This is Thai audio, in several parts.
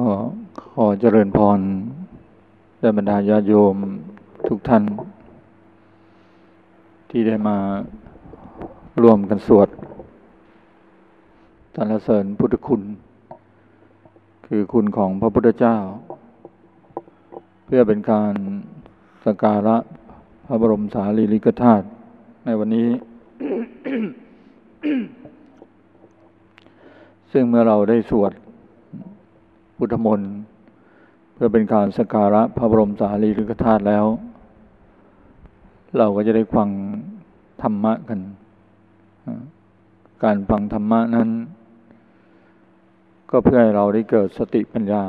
ก็ขอเจริญพรแด่บรรดาญาโยมทุกท่าน ที่ได้มาร่วมกันสวดสรรเสริญพุทธคุณ คือคุณของพระพุทธเจ้า เพื่อเป็นการสการะพระบรมสารีริกธาตุในวันนี้ ซึ่งเมื่อเราได้สวด พุทธมนต์เพื่อเป็นการสักการะพระบรมสารีริกธาตุแล้ว เราก็จะได้ฟังธรรมะกัน การฟังธรรมะนั้น ก็เพื่อให้เราได้เกิดสติปัญญา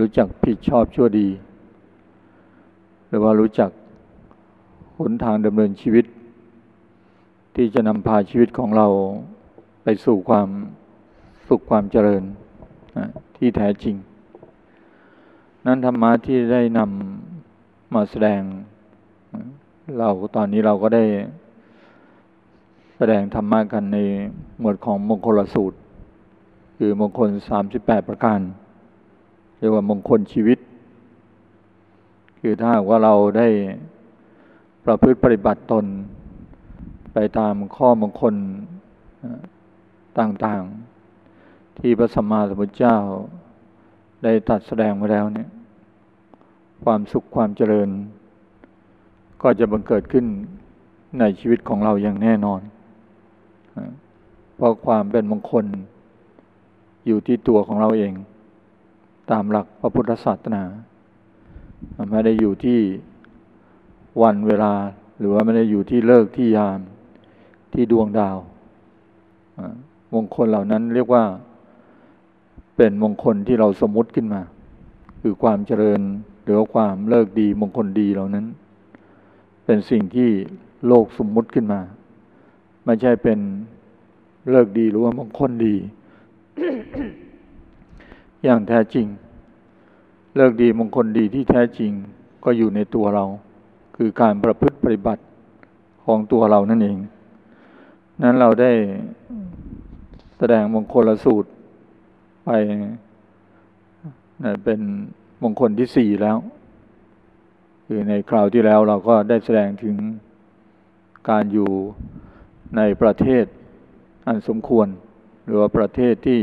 รู้จักผิดชอบชั่วดี หรือว่ารู้จักหนทางดำเนินชีวิต ที่จะนำพาชีวิตของเราไปสู่ความสุขความเจริญ ที่แท้จริง นั้นธรรมะที่ได้นำมาแสดง เราตอนนี้เราก็ได้แสดงธรรมะกันในหมวดของมงคลสูตร คือมงคลสามสิบแปดประการ เรียกว่ามงคลชีวิต คือถ้าว่าเราได้ประพฤติปฏิบัติตน ไปตามข้อมงคลต่างๆ ที่พระสัมมาสัมพุทธเจ้า ได้ตัดแสดงมาแล้วเนี่ย ความสุขความเจริญ ก็จะบังเกิดขึ้นในชีวิตของเราอย่างแน่นอน เพราะความเป็นมงคลอยู่ที่ตัวของเราเอง ตามหลักพระพุทธศาสนาไม่ได้อยู่ที่วันเวลา หรือว่าไม่ได้อยู่ที่เลิกที่ยามที่ดวงดาวมงคลเหล่านั้นเรียกว่า เป็นมงคลที่เราสมมติขึ้นมา คือความเจริญหรือความเลิกดีมงคลดีเหล่านั้น เป็นสิ่งที่โลกสมมุติขึ้นมา ไม่ใช่เป็นเลิกดีหรือว่ามงคลดี อย่างแท้จริง เลิกดีมงคลดีที่แท้จริงก็อยู่ในตัวเรา คือการประพฤติปฏิบัติของตัวเรานั่นเอง นั้นเราได้แสดงมงคลสูตร ไปเป็นมงคลที่สี่แล้ว คือในคราวที่แล้วเราก็ได้แสดงถึงการอยู่ในประเทศอันสมควร หรือว่าประเทศที่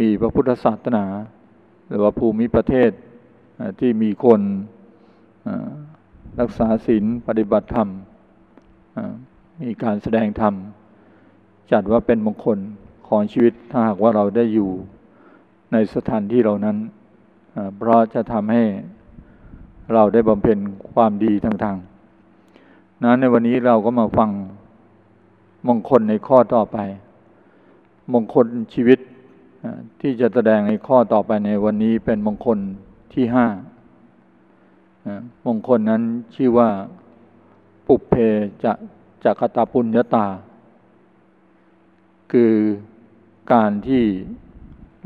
มีพระพุทธศาสนา หรือว่าภูมิประเทศที่มีคนรักษาศีลปฏิบัติธรรมมีการแสดงธรรม จัดว่าเป็นมงคล ของชีวิตถ้าหากว่าเราได้อยู่ในสถานที่เหล่านั้น เพราะจะทำให้เราได้บำเพ็ญความดีต่างๆนั้นในวันนี้เราก็มาฟังมงคลในข้อต่อไป มงคลชีวิตที่จะแสดงในข้อต่อไปในวันนี้เป็นมงคลที่ห้ามงคลนั้นชื่อว่าปุเพจะจักตาปุญญาตา คือ การที่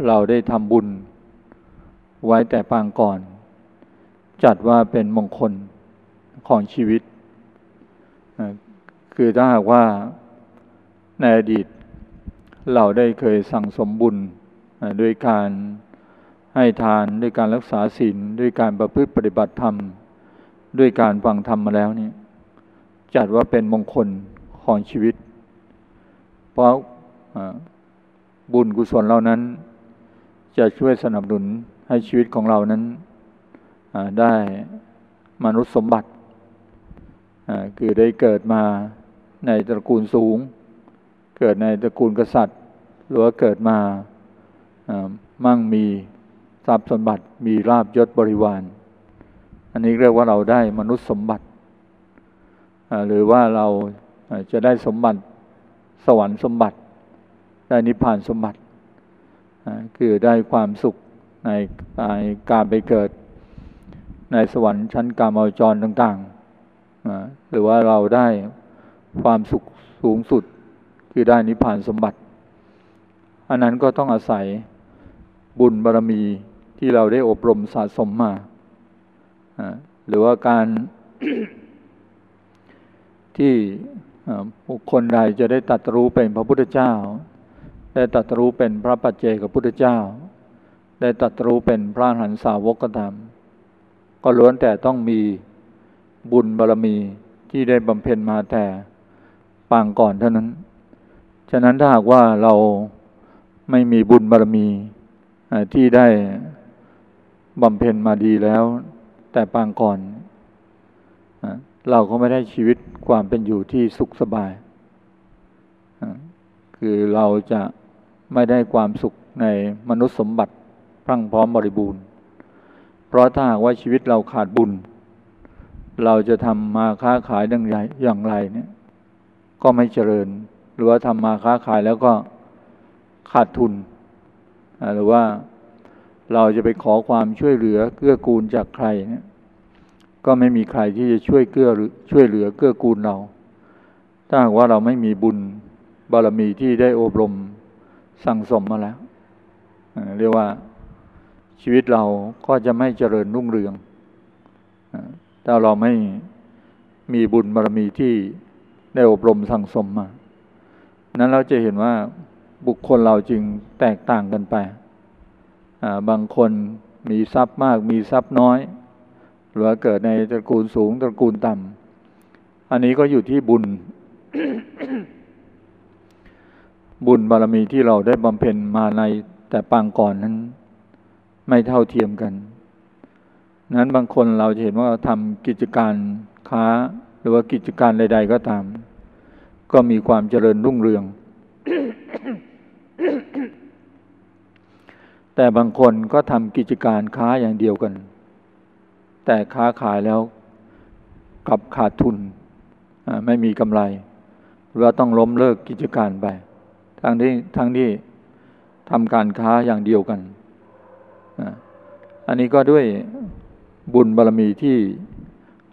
เราได้ทำบุญ ไว้แต่ปางก่อน จัดว่าเป็นมงคลของชีวิต คือถ้าหากว่าในอดีต เราได้เคยสั่งสมบุญด้วยการให้ทานด้วยการรักษาศีลด้วยการประพฤติปฏิบัติธรรม ด้วยการฟังธรรมมาแล้วนี่จัดว่าเป็นมงคลของชีวิต เพราะ บุญกุศลเหล่านั้น จะช่วยสนับสนุนให้ชีวิตของเรานั้นได้มนุษย์สมบัติ คือได้เกิดมาในตระกูลสูง เกิดในตระกูลกษัตริย์ หรือว่าเกิดมามั่งมีทรัพย์สมบัติมีลาบยศบริวาร อันนี้เรียกว่าเราได้มนุษย์สมบัติ หรือว่าเราจะได้สมบัติสวรรค์สมบัติ ได้นิพพานสมบัติคือได้ความสุขในการไปเกิดในสวรรค์ชั้นกามาวจรต่างๆ หรือว่าเราได้ความสุขสูงสุดคือได้นิพพานสมบัติ อันนั้นก็ต้องอาศัยบุญบารรมีที่เราได้อบรมสะสมมา หรือว่าการที่บุคคลใดจะได้ตัดรู้เป็นพระพุทธเจ้า ได้ตรัสรู้เป็นพระปัจเจกพุทธเจ้า ได้ตรัสรู้เป็นพระหันสาวกก็ตามก็ล้วนแต่ต้องมีบุญบารรมีที่ได้บำเพ็ญมาแต่ปางก่อนเท่านั้น ฉะนั้นถ้าหากว่าเราไม่มีบุญบารรมีที่ได้บำเพ็ญมาดีแล้ว แต่ปางก่อน เราก็ไม่ได้ชีวิตความเป็นอยู่ที่สุขสบาย คือเราจะ ไม่ได้ความสุขในมนุษย์สมบัติพรั่งพร้อมบริบูรณ์ เพราะถ้าหากว่าชีวิตเราขาดบุญ เราจะทำมาค้าขายดังไรอย่างไรเนี่ยก็ไม่เจริญ หรือว่าทำมาค้าขายแล้วก็ขาดทุน หรือว่าเราจะไปขอความช่วยเหลือเกื้อกูลจากใครเนี่ยก็ไม่มีใครที่จะช่วยเกื้อหรือช่วยเหลือเกื้อกูลเรา ถ้าหากว่าเราไม่มีบุญบารมีที่ได้อบรม สั่งสมมาแล้วเรียกว่าชีวิตเราก็จะไม่เจริญรุ่งเรืองถ้าเราไม่มีบุญบารมีที่ได้อบรมสั่งสมมา นั้นเราจะเห็นว่าบุคคลเราจึงแตกต่างกันไป บางคนมีทรัพย์มากมีทรัพย์น้อย หรือเกิดในตระกูลสูงตระกูลต่ำ อันนี้ก็อยู่ที่บุญ บุญบารมีที่เราได้บำเพ็ญมาในแต่ปางก่อนนั้น ไม่เท่าเทียมกัน นั้นบางคนเราจะเห็นว่าทำกิจการค้าหรือว่ากิจการใด ๆ ก็ตาม ก็มีความเจริญรุ่งเรือง แต่บางคนก็ทำกิจการค้าอย่างเดียวกัน แต่ค้าขายแล้วกลับขาดทุนไม่มีกำไรเราต้องล้มเลิกกิจการไป ทั้งที่ทั้งที่ทำการค้าอย่างเดียวกันอันนี้ก็ด้วยบุญบารรมีที่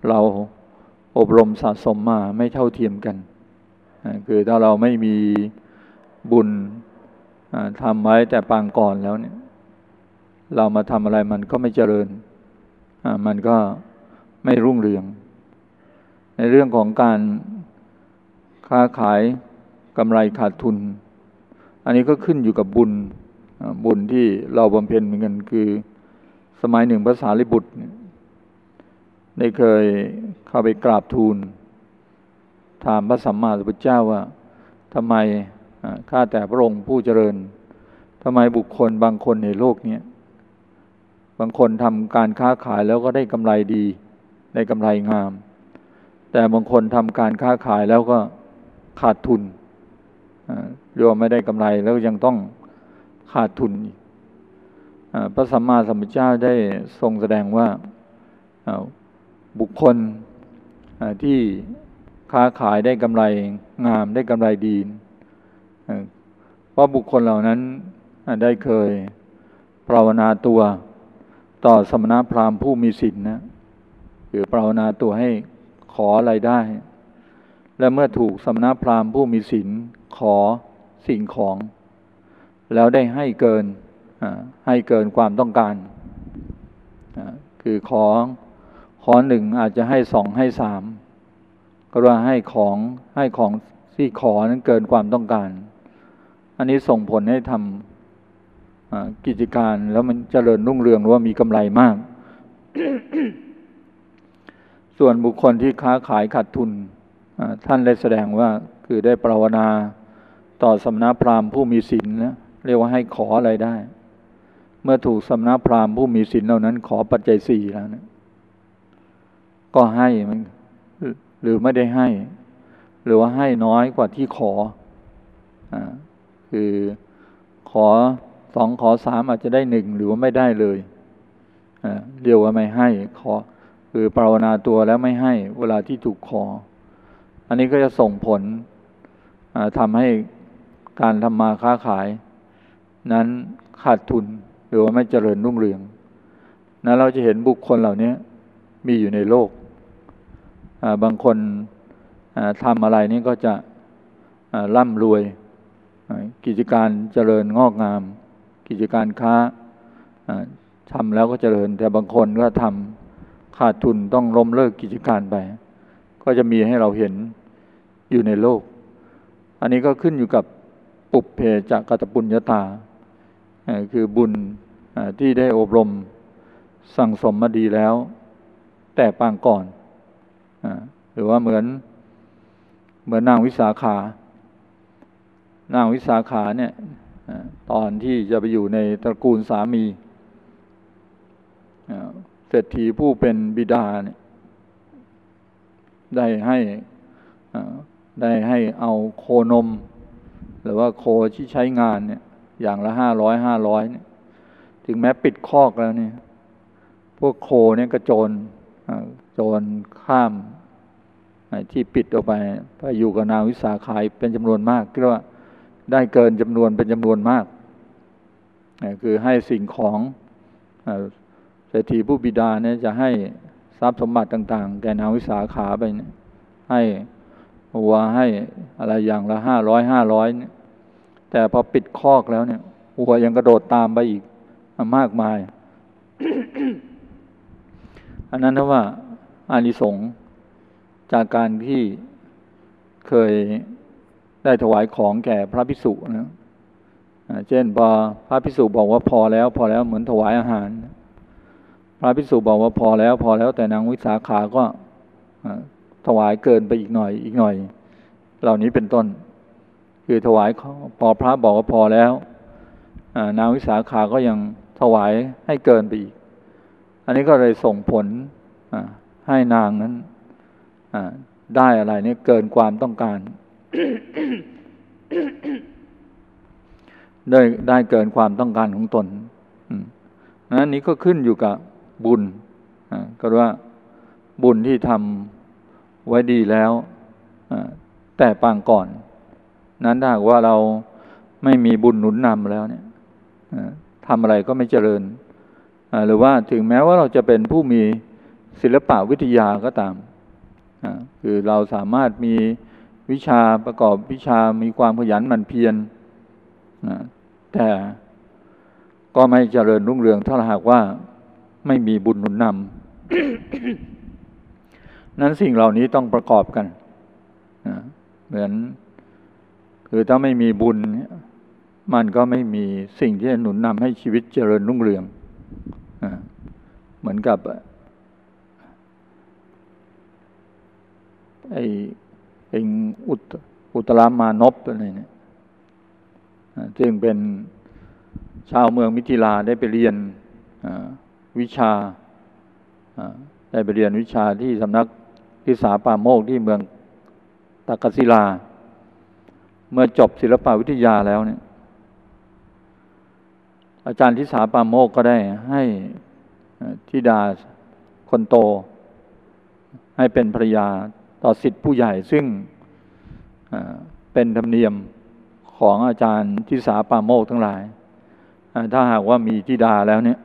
เราอบรมสะสมมาไม่เท่าเทียมกันคือถ้าเราไม่มีบุญทำไว้แต่ปางก่อนแล้วเนี่ยเรามาทำอะไรมันก็ไม่เจริญ มันก็ไม่รุ่งเรือง ในเรื่องของการค้าขายกำไรขาดทุน อันนี้ก็ขึ้นอยู่กับบุญบุญที่เราบำเพ็ญเหมือนกันคือ สมัยหนึ่งภาษาลิบุตรได้เคยเข้าไปกราบทูล ถามพระสัมมาสัมพุทธเจ้าว่าทำไมข้าแต่พระองค์ผู้เจริญทำไมบุคคลบางคนในโลกนี้บางคนทำการค้าขายแล้วก็ได้กำไรดีได้กำไรงาม แต่บางคนทำการค้าขายแล้วก็ขาดทุน โยมไม่ได้กำไรแล้วยังต้องขาดทุนพระสัมมาสัมพุทธเจ้าได้ทรงแสดงว่าบุคคลที่ค้าขายได้กำไรงามได้กำไรดีเพราะบุคคลเหล่านั้นได้เคยภาวนาตัวต่อสมณพราหมณ์ผู้มีศีลนนะคือภาวนาตัวให้ขออะไรได้ และเมื่อถูกสมณพราหมณ์ผู้มีศีลขอ สิ่งของ แล้วได้ให้เกินให้เกินความต้องการ คือของขอหนึ่งอาจจะให้สองให้สามก็ว่าให้ของให้ของที่ขอนั้นเกินความต้องการ อันนี้ส่งผลให้ทำกิจการแล้วมันเจริญรุ่งเรืองหรือว่ามีกำไรมาก ส่วนบุคคลที่ค้าขายขาดทุนท่านได้แสดงว่าคือได้ปราวนา ต่อสำนักพราหมณ์ผู้มีศีลนะเรียกว่าให้ขออะไรได้ เมื่อถูกสำนักพราหมณ์ผู้มีศีลเหล่านั้น ขอปัจจัยสี่แล้วนะก็ให้มันหรือไม่ได้ให้ หรือว่าให้น้อยกว่าที่ขออคือขอสองขอสามอาจจะได้หนึ่งหรือว่าไม่ได้เลยเรียกว่าไม่ให้ขอคือภาวนาตัวแล้วไม่ให้เวลาที่ถูกขอ อันนี้ก็จะส่งผลทำให้ การทำมาค้าขาย นั้นขาดทุนหรือว่าไม่เจริญรุ่งเรืองนั้นเราจะเห็นบุคคลเหล่านี้มีอยู่ในโลก บางคนทำอะไรนี่ก็จะร่ำรวย กิจการเจริญงอกงาม กิจการค้าทำแล้วก็เจริญ แต่บางคนก็ทำขาดทุนต้องล้มเลิกกิจการไป ก็จะมีให้เราเห็นอยู่ในโลก อันนี้ก็ขึ้นอยู่กับ ปุเพจักตปุญญาตา คือบุญที่ได้อบรมสั่งสมมาดีแล้ว แต่ปางก่อน หรือว่าเหมือนเหมือนนางวิสาขา นางวิสาขาเนี่ยตอนที่จะไปอยู่ในตระกูลสามีเศรษฐีผู้เป็นบิดาเนี่ยได้ให้ได้ให้เอาโคนม หรือว่าโคที่ใช้งานเนี่ย อย่างละห้าร้อยห้าร้อยเนี่ย ถึงแม้ปิดคอกแล้วเนี่ย พวกโคเนี่ยกระโจนโจรข้ามที่ปิดออกไปไปอยู่กับนางวิสาขายเป็นจำนวนมากก็ว่าได้เกินจำนวนเป็นจำนวนมาก คือให้สิ่งของเศรษฐีผู้บิดาเนี่ยจะให้ทรัพย์สมบัติต่าง ๆ แก่นางวิสาขาไปให้ วัวให้อะไรอย่างละห้าร้อยห้าร้อยเนี่ย แต่พอปิดคอกแล้วเนี่ยวัวยังกระโดดตามไปอีกมากมาย อันนั้นนะว่าอานิสงส์จากการที่เคยได้ถวายของแก่พระพิสุนะเช่นพอพระพิสุบอกว่าพอแล้ว พอแล้วเหมือนถวายอาหาร พระพิสุบอกว่าพอแล้ว พอแล้วแต่นางวิสาขาก็ ถวายเกินไปอีกหน่อยอีกหน่อย เหล่านี้เป็นต้น คือถวายพอพระบอกว่าพอแล้วนางวิสาขาก็ยังถวายให้เกินไปอีก อันนี้ก็เลยส่งผลให้นางนั้นได้อะไรนี่เกินความต้องการ ได้ได้เกินความต้องการของตนนั้นนี้ก็ขึ้นอยู่กับบุญก็ว่าบุญที่ทำ ไว้ดีแล้ว แต่ปางก่อน นั้นถ้าว่าเราไม่มีบุญหนุนนำแล้วเนี่ยทำอะไรก็ไม่เจริญ หรือว่าถึงแม้ว่าเราจะเป็นผู้มีศิลปะวิทยาก็ตาม คือเราสามารถมีวิชาประกอบวิชามีความขยันหมั่นเพียรแต่ก็ไม่เจริญรุ่งเรืองถ้าหากว่าไม่มีบุญหนุนนำ นั้นสิ่งเหล่านี้ต้องประกอบกันเหมือนคือถ้าไม่มีบุญ มันก็ไม่มีสิ่งที่หนุนนำให้ชีวิตเจริญรุ่งเรืองเหมือนกับไอเองอุตอุตรามานพอะไรเนี่ยจึงเป็นชาวเมืองมิถิลาได้ไปเรียนวิชาได้ไปเรียนวิชาที่สำนัก ทิสาปาโมกที่เมืองตากศิลา เมื่อจบศิลปวิทยาแล้วเนี่ย อาจารย์ทิสาปาโมกก็ได้ให้ทิดาคนโต ให้เป็นภรยาต่อสิทธิผู้ใหญ่ ซึ่งเป็นธรรมเนียมของอาจารย์ทิสาปาโมกทั้งหลาย ถ้าหากว่ามีทิดาแล้วเนี่ย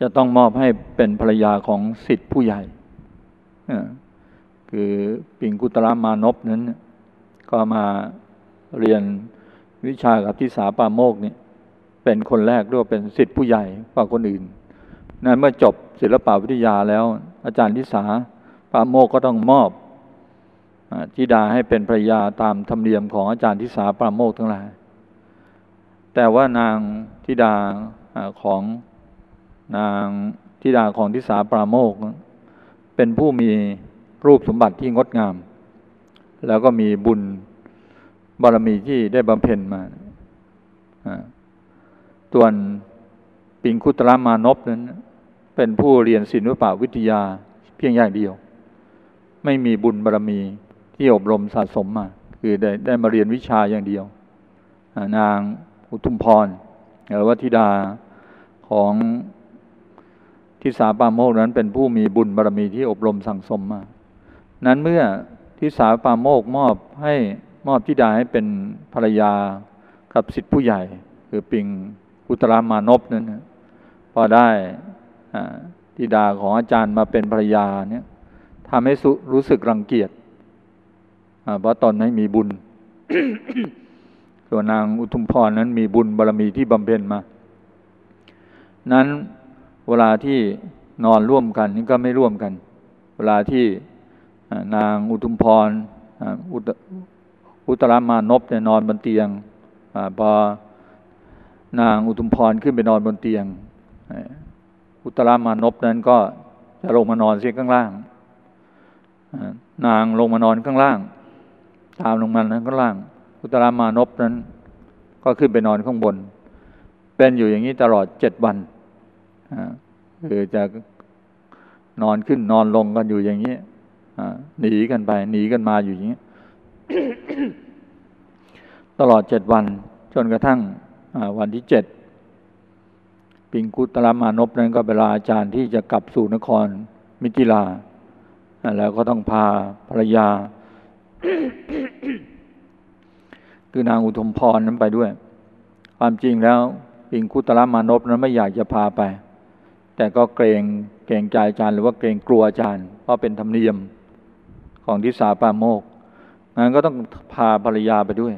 จะต้องมอบให้เป็นภรรยาของสิทธิผู้ใหญ่คือปิงกุตรามานพนั้น ก็มาเรียนวิชากับทิสาปาโมกนี่เป็นคนแรกด้วยเป็นสิทธิผู้ใหญ่กว่าคนอื่น นั้นเมื่อจบศิลปวิทยาแล้ว อาจารย์ทิสาปาโมกก็ต้องมอบธิดาให้เป็นภรรยาตามธรรมเนียมของอาจารย์ทิสาปาโมกทั้งหลาย แต่ว่านางธิดาของ นางธิดาของทิสาปราโมก เป็นผู้มีรูปสมบัติที่งดงาม แล้วก็มีบุญบารมีที่ได้บำเพ็ญมาส่วนปิงคุตรามานพนั้น เป็นผู้เรียนศิลปวิทยาเพียงอย่างเดียว ไม่มีบุญบารรมีที่อบรมสะสมมา คือได้ได้มาเรียนวิชาอย่างเดียว นางอุทุมพรหรือว่าธิดาของ ทิสาปาโมกนั้นเป็นผู้มีบุญบารรมีที่อบรมสั่งสมมา นั้นเมื่อทิสาปาโมกมอบให้มอบธิดาให้เป็นภรรยากับสิทธิผู้ใหญ่ คือปิงอุตรามานพนั้นพอได้ธิดาของอาจารย์มาเป็นภรรยาเนี่ยทำให้รู้สึกรังเกียจเพราะตอนไม่มีบุญ ส่วนนางอุทุมพรนั้นมีบุญบารรมีที่บำเพ็ญมา นั้น เวลาที่นอนร่วมกันนี่ก็ไม่ร่วมกัน เวลาที่นางอุทุมพรอุตอุตรามานพเนี่ยนอนบนเตียงอพอนางอุทุมพรขึ้นไปนอนบนเตียง อุตรามานพนั้นก็จะลงมานอนเสียข้างล่าง นางลงมานอนข้างล่าง ตามลงมานั้นข้างล่าง อุตรามานพนั้น ก็ขึ้นไปนอนข้างบน เป็นอยู่อย่างนี้ตลอดเจ็ดวัน คือจะนอนขึ้นนอนลงกันอยู่อย่างนี้หนีกันไป หนีกันมาอยู่อย่างนี้ ตลอดเจ็ดวัน จนกระทั่งวันที่เจ็ดปิงคุตรามานพนั้นก็เวลาอาจารย์ที่จะกลับสู่นครมิถิลา แล้วก็ต้องพาภรรยา คือนางอุทมพรนั้นไปด้วย ความจริงแล้วปิงคุตรามานพนั้นไม่อยากจะพาไป แต่ก็เกรงเกรงใจอาจารย์ หรือว่าเกรงกลัวอาจารย์ เพราะเป็นธรรมเนียมของทิสาปาโมกงั้นก็ต้องพาภรรยาไปด้วย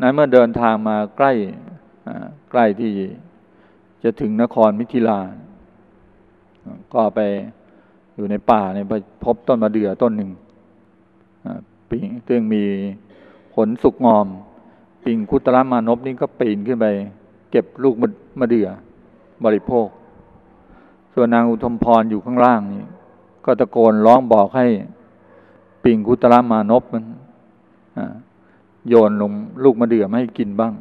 นั้นเมื่อเดินทางมาใกล้ใกล้ที่จะถึงนครมิถิลา ก็ไปอยู่ในป่าเนี่ยไปพบต้นมะเดื่อต้นหนึ่งปีซึ่งมีผลสุกงอม ปิงคุตระมานพนี่ก็ปีนขึ้นไป เก็บลูกมะเดื่อบริโภค ส่วนนางอุทมพรอยู่ข้างล่างนี่ก็ตะโกนร้องบอกให้ปิงคุตระมานพมันโยนลงลูกมะเดื่อม่ให้กินบ้าง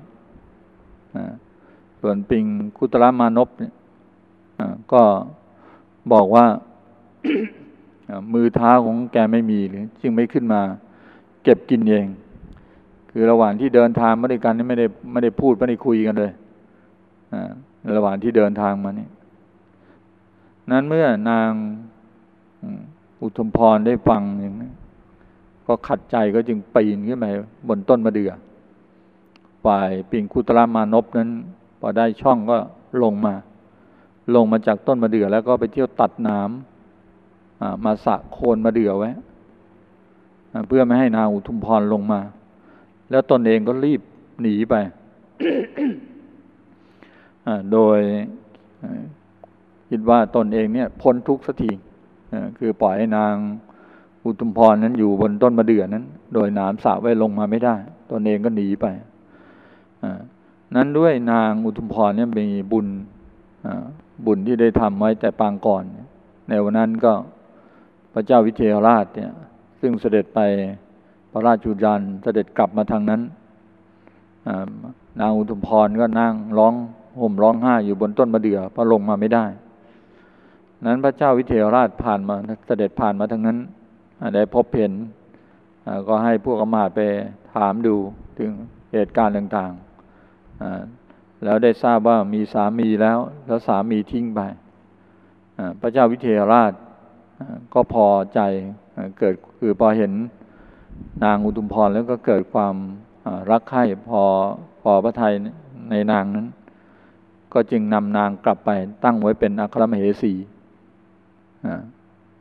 ส่วนปิงคุตระมานพเนี่ยก็บอกว่ามือเท้าของแกไม่มีหรือจึงไม่ขึ้นมา เก็บกินเอง คือระหว่างที่เดินทางมาด้วยกันนี่ไม่ได้ไม่ได้พูดไม่ได้คุยกันเลยระหว่างที่เดินทางมานี่ นั้นเมื่อนางอุทมพรได้ฟังอย่างนี้ก็ขัดใจก็จึงปีนขึ้นไปบนต้นมะเดื่อฝ่ายปิงคุตรามานพนั้น พอได้ช่องก็ลงมา ลงมาจากต้นมะเดื่อแล้วก็ไปเที่ยวตัดน้ำมาสะโคนมะเดื่อไว้เพื่อไม่ให้นางอุทุมพรลงมา แล้วตนเองก็รีบหนีไปโดย คิดว่าตนเองเนี่ยพ้นทุกข์สักทีคือปล่อยให้นางอุทุมพรนั้นอยู่บนต้นมะเดื่อนั้น โดยน้ำสะไว้ลงมาไม่ได้ ตนเองก็หนีไปนั้นด้วยนางอุทุมพรเนี่ยมีบุญบุญที่ได้ทำไว้แต่ปางก่อน ในวันนั้นก็พระเจ้าวิเทหราชเนี่ยซึ่งเสด็จไปพระราชุยานเสด็จกลับมาทางนั้นนางอุทุมพรก็นั่งร้องห่มร้องไห้อยู่บนต้นมะเดื่อเพราะลงมาไม่ได้ นั้นพระเจ้าวิเทหราชผ่านมาเสด็จผ่านมาทางนั้นได้พบเห็นก็ให้พวกอมาตไปถามดูถึงเหตุการณ์ต่างๆ แล้วได้ทราบว่ามีสามีแล้ว แล้วสามีทิ้งไปพระเจ้าวิเทหราชก็พอใจเกิดคือพอเห็นนางอุทุมพรแล้วก็เกิดความรักใคร่พอพอพระทัยในนางนั้น ก็จึงนำนางกลับไปตั้งไว้เป็นอัครมเหสี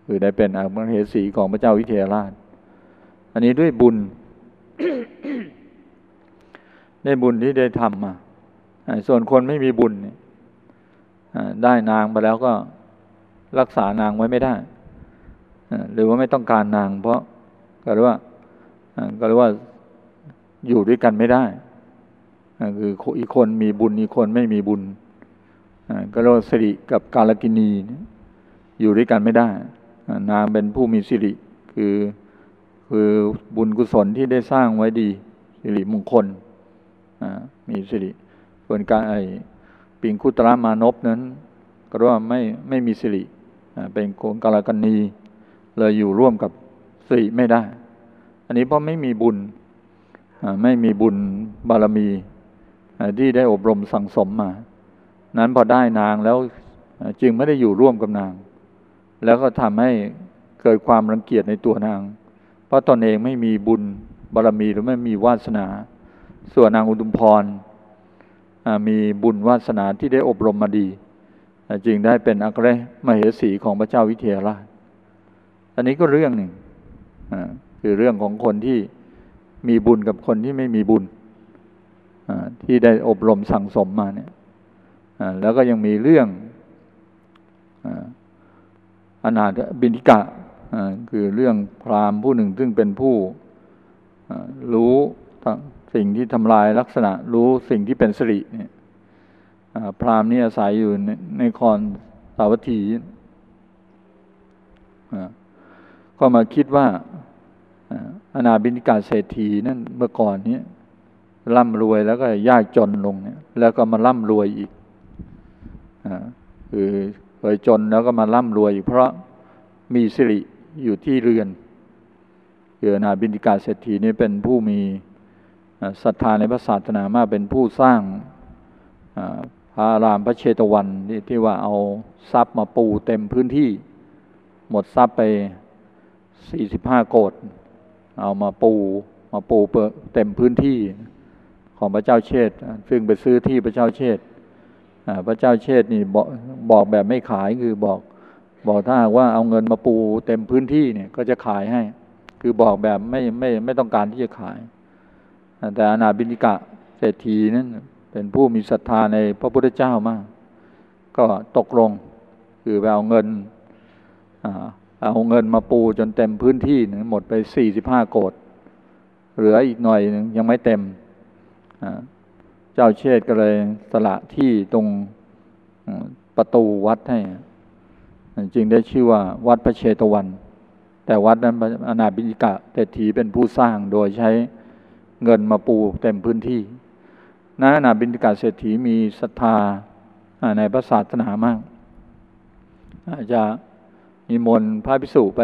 คือได้เป็นอัครมเหสีของพระเจ้าวิเทหราช อันนี้ด้วยบุญ ได้บุญที่ได้ทำมาส่วนคนไม่มีบุญได้นางไปแล้วก็รักษานางไว้ไม่ได้ หรือว่าไม่ต้องการนาง เพราะก็เรียกว่าก็เรียกว่าอยู่ด้วยกันไม่ได้คืออีกคนมีบุญอีกคนไม่มีบุญก็เรียกว่าสิริกับกาลกินี อยู่ด้วยกันไม่ได้ นางเป็นผู้มีสิริคือคือบุญกุศลที่ได้สร้างไว้ดีสิริมงคลมีสิริส่วนการไอปิงคุตระมานพนั้น ก็ว่าไม่ไม่มีสิริเป็นโกนกาลกันนีเลยอยู่ร่วมกับสิริไม่ได้ อันนี้เพราะไม่มีบุญไม่มีบุญบารมีที่ได้อบรมสั่งสมมา นั้นพอได้นางแล้วจึงไม่ได้อยู่ร่วมกับนาง แล้วก็ทำให้เกิดความรังเกียจในตัวนาง เพราะตนเองไม่มีบุญบารมีหรือไม่มีวาสนา ส่วนนางอุดมพรมีบุญวาสนาที่ได้อบรมมาดี จึงได้เป็นอัครมเหสีของพระเจ้าวิเทหราชอันนี้ก็เรื่องหนึ่งคือเรื่องของคนที่มีบุญกับคนที่ไม่มีบุญที่ได้อบรมสั่งสมมาเนี่ยแล้วก็ยังมีเรื่อง อนาถบินิกะคือเรื่องพราหมณ์ผู้หนึ่งซึ่งเป็นผู้รู้สิ่งที่ทำลายลักษณะรู้สิ่งที่เป็นสิริเนี่ยพราหมณ์นี่อาศัยอยู่ในคอนสาวัตถีก็มาคิดว่าอนาบินิกาเศรษฐีนั่นเมื่อก่อนนี้ร่ำรวยแล้วก็ยากจนลงเนี่ยแล้วก็มาร่ำรวยอีกอคือ เคยจนแล้วก็มาร่ำรวยอีกเพราะมีสิริอยู่ที่เรือนคือนาบินิกาเศรษฐีนี่เป็นผู้มีศรัทธาในพระศาสนามากเป็นผู้สร้างพระรามพระเชตวันที่ที่ว่าเอาทรัพย์มาปูเต็มพื้นที่ หมดทรัพย์ไปสี่สิบห้าโกดเอามาปูมาปูเต็มพื้นที่ของพระเจ้าเชษซึ่งไปซื้อที่พระเจ้าเชษ พระเจ้าเชษนี่บอกบอกแบบไม่ขายคือบอกบอกถ้าว่าเอาเงินมาปูเต็มพื้นที่เนี่ยก็จะขายให้ คือบอกแบบไม่ไม่ไม่ต้องการที่จะขาย แต่อนาบินิกะเศรษฐีนั้นเป็นผู้มีศรัทธาในพระพุทธเจ้ามาก ก็ตกลงคือไปเอาเงินเอาเงินมาปูจนเต็มพื้นที่หมดไปสี่สิบห้าโกดเหลืออีกหน่อยหนึ่งยังไม่เต็ม เจ้าเชษก็เลยสละที่ตรงประตูวัดให้จึงได้ชื่อว่าวัดพระเชตวัน แต่วัดนั้นอนาบิกะเศรษฐีเป็นผู้สร้างโดยใช้เงินมาปูเต็มพื้นที่นั้นอนาบินกาเศรษฐีมีศรัทธาในพระศาสนามาก อาจจะมีมนพระพิสุไป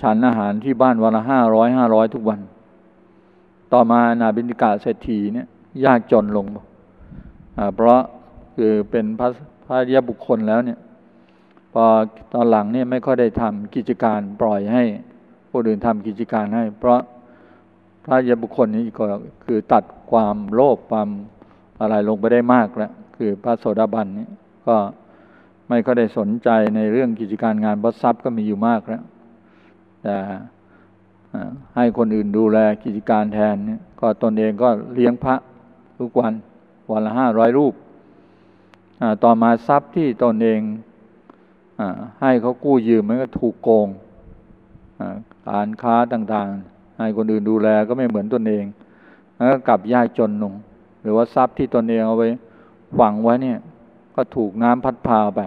ฉันอาหารที่บ้านวันละห้าร้อยห้าร้อยทุกวัน ต่อมานาบินกาเศรษฐีเนี่ย ยากจนลงเพราะคือเป็นพระพระยบุคคลแล้วเนี่ยพอตอนหลังเนี่ยไม่ค่อยได้ทำกิจการปล่อยให้ผู้อื่นทำกิจการให้ เพราะพระยบุคคลนี้ก็คือตัดความโลภความอะไรลงไปได้มากแล้วคือพระโสดาบันนี่ก็ไม่ก็ได้สนใจในเรื่องกิจการงานบัตทรัพย์ก็มีอยู่มากแล้วแต่ให้คนอื่นดูแลกิจการแทนเนี่ยก็ตนเองก็เลี้ยงพระ ทุกวันวันละห้าร้อยรูป ต่อมาทรัพย์ที่ตนเองอให้เขากู้ยืมมันก็ถูกโกงการค้าต่างๆ ให้คนอื่นดูแลก็ไม่เหมือนตนเอง แล้วก็กลับยากจนลง หรือว่าทรัพย์ที่ตนเองเอาไว้ฝังไว้เนี่ยก็ถูกน้ำพัดพาไป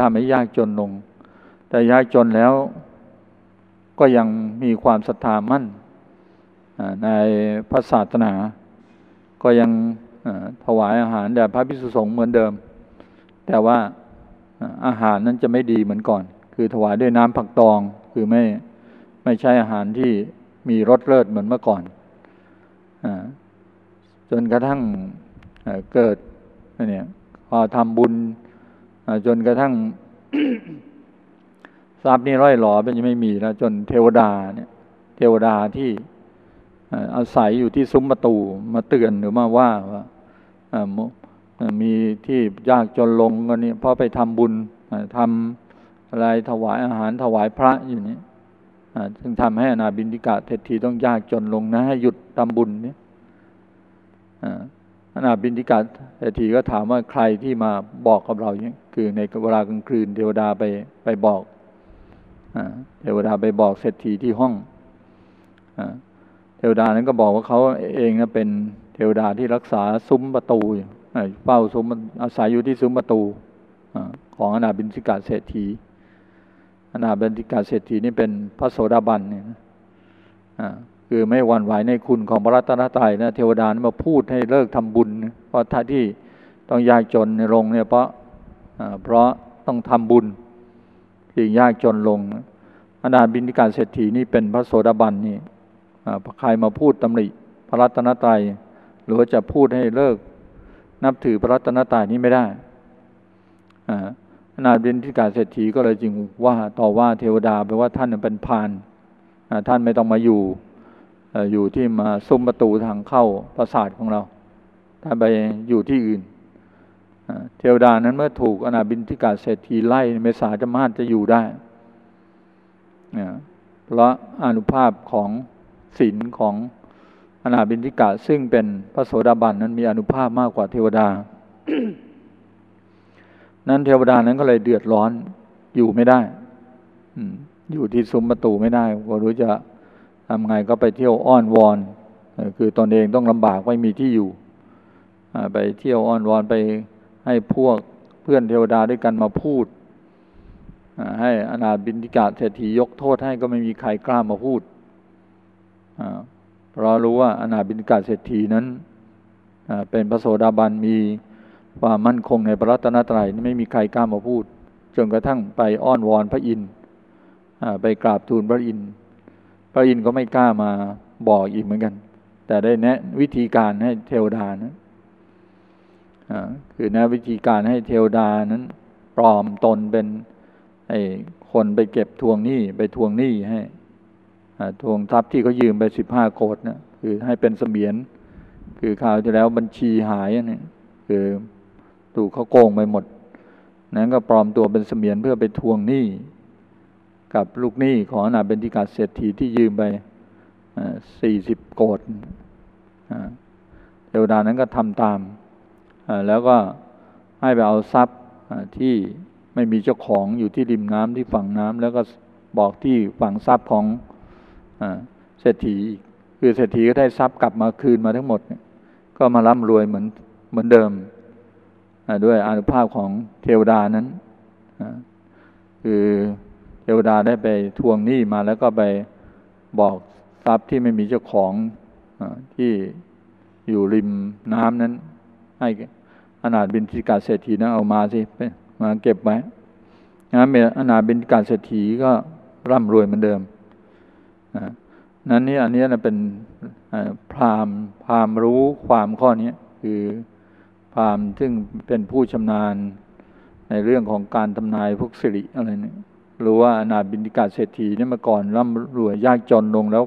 ทำให้ยากจนลง แต่ยากจนแล้วก็ยังมีความศรัทธามั่นในพระศาสนา ก็ยังถวายอาหารแด่พระพิสุสงฆ์เหมือนเดิม แต่ว่าอาหารนั้นจะไม่ดีเหมือนก่อน คือถวายด้วยน้ำผักตองคือไม่ไม่ใช่อาหารที่มีรสเลิศเหมือนเมื่อก่อนจนกระทั่งเกิดเนี่ยพอทำบุญจนกระทั่งทรัพย์นี่ร้อยหลอเป็นยังไม่มีแล้วจนเทวดาเนี่ย เทวดาที่ อาศัยอยู่ที่ซุ้มประตูมาเตือนหรือมาว่าว่ามีที่ยากจนลงก็นี่เพราะไปทำบุญทำอะไรถวายอาหารถวายพระอยู่นี่จึงทำให้อนาบินทิกะเทศทีต้องยากจนลงนะให้หยุดทำบุญเนี่ยอนาบินทิกะเทศทีก็ถามว่าใครที่มาบอกกับเราเนี่ยคือในเวลากลางคืนเทวดาไปไปบอกเทวดาไปบอกเศรษฐีที่ห้อง วดานั้นก็บอกว่าเขาเองนะเป็นเทวดาที่รักษาซุ้มประตูเฝ้าซุ้มอาศัยอยู่ที่ซุ้มประตูของอนาบินทิกาเศรษฐีอนาบินทิกาเศรษฐีนี่เป็นพระโสดาบันเนี่ยคือไม่หวั่นไหวในคุณของพระรัตนตรัยนะเทวดานมาพูดให้เลิกทำบุญ เพราะท่าที่ต้องยากจนลงเนี่ยเพราะเพราะต้องทำบุญที่ยากจนลงอนาบินทิกาเศรษฐีนี่เป็นพระโสดาบันนี่ ใครมาพูดตำหนิพระรัตนตรัย หรือว่าจะพูดให้เลิก นับถือพระรัตนตรัยนี้ไม่ได้อนาบินทิกาเศรษฐีก็เลยจึงว่าต่อว่าเทวดาไปว่าท่านเป็นพานท่านไม่ต้องมาอยู่อยู่ที่มาซุ้มประตูทางเข้าปราสาทของเราถ้าไปอยู่ที่อื่นเทวดานั้นเมื่อถูกอนาบินทิกาเศรษฐีไล่ไม่สาจะมารถจะอยู่ได้เพราะอนุภาพของ ศีลของอนาบินทิกาซึ่งเป็นพระโสดาบันนั้นมีอนุภาพมากกว่าเทวดา นั้นเทวดานั้นก็เลยเดือดร้อนอยู่ไม่ได้อยู่ที่ซุ้มประตูไม่ได้ก็รู้จะทำไงก็ไปเที่ยวอ้อนวอนคือตอนเองต้องลำบากไม่มีที่อยู่ไปเที่ยวอ้อนวอนไปให้พวกเพื่อนเทวดาด้วยกันมาพูดให้อนาบินทิกาเศรษฐียกโทษให้ก็ไม่มีใครกล้ามาพูด เพราะรู้ว่าอนาบินทิกาเศรษฐีนั้นเป็นพระโสดาบันมีความมั่นคงในพระรัตนตรัยไม่มีใครกล้ามาพูด จนกระทั่งไปอ้อนวอนพระอินทร์ไปกราบทูลพระอินทร์พระอินทร์ก็ไม่กล้ามาบอกอีกเหมือนกัน แต่ได้แนะวิธีการให้เทวดานะคือแนะวิธีการให้เทวดานั้นปลอมตนเป็นไอ้คนไปเก็บทวงหนี้ไปทวงหนี้ให้ ทวงทรัพย์ที่เขายืมไปสิบห้าโกดนะคือให้เป็นเสมียน คือข่าวที่แล้วบัญชีหายนี่คือถูกเขาโกงไปหมด นั้นก็ปลอมตัวเป็นเสมียนเพื่อไปทวงหนี้กับลูกหนี้ของอนาเบนทิกาเศรษฐีที่ยืมไปสี่สิบโกดเทวดานั้นก็ทำตาม แล้วก็ให้ไปเอาทรัพย์ที่ไม่มีเจ้าของอยู่ที่ริมน้ำที่ฝั่งน้ำแล้วก็บอกที่ฝั่งทรัพย์ของ เศรษฐีคือเศรษฐีก็ได้ทรัพย์กลับมาคืนมาทั้งหมดก็มาร่ำรวยเหมือนเหมือนเดิมด้วยอานุภาพของเทวดานั้นคือเทวดาได้ไปทวงหนี้มาแล้วก็ไปบอกทรัพย์ที่ไม่มีเจ้าของอที่อยู่ริมน้ำนั้น ให้อนาถบินทิกาเศรษฐีนั้นเอามาสิมาเก็บไว้งั้นอนาถบินทิกาเศรษฐีก็ร่ำรวยเหมือนเดิม นั้นนี่อันนี้นะเป็นพรามพรามรู้ความข้อนี้คือพรามซึ่งเป็นผู้ชำนาญในเรื่องของการทำนายพวกสิริอะไรเนี่ยรู้ว่านาบินติกาเศรษฐีเนี่ยเมื่อก่อนร่ำรวยยากจนลงแล้ว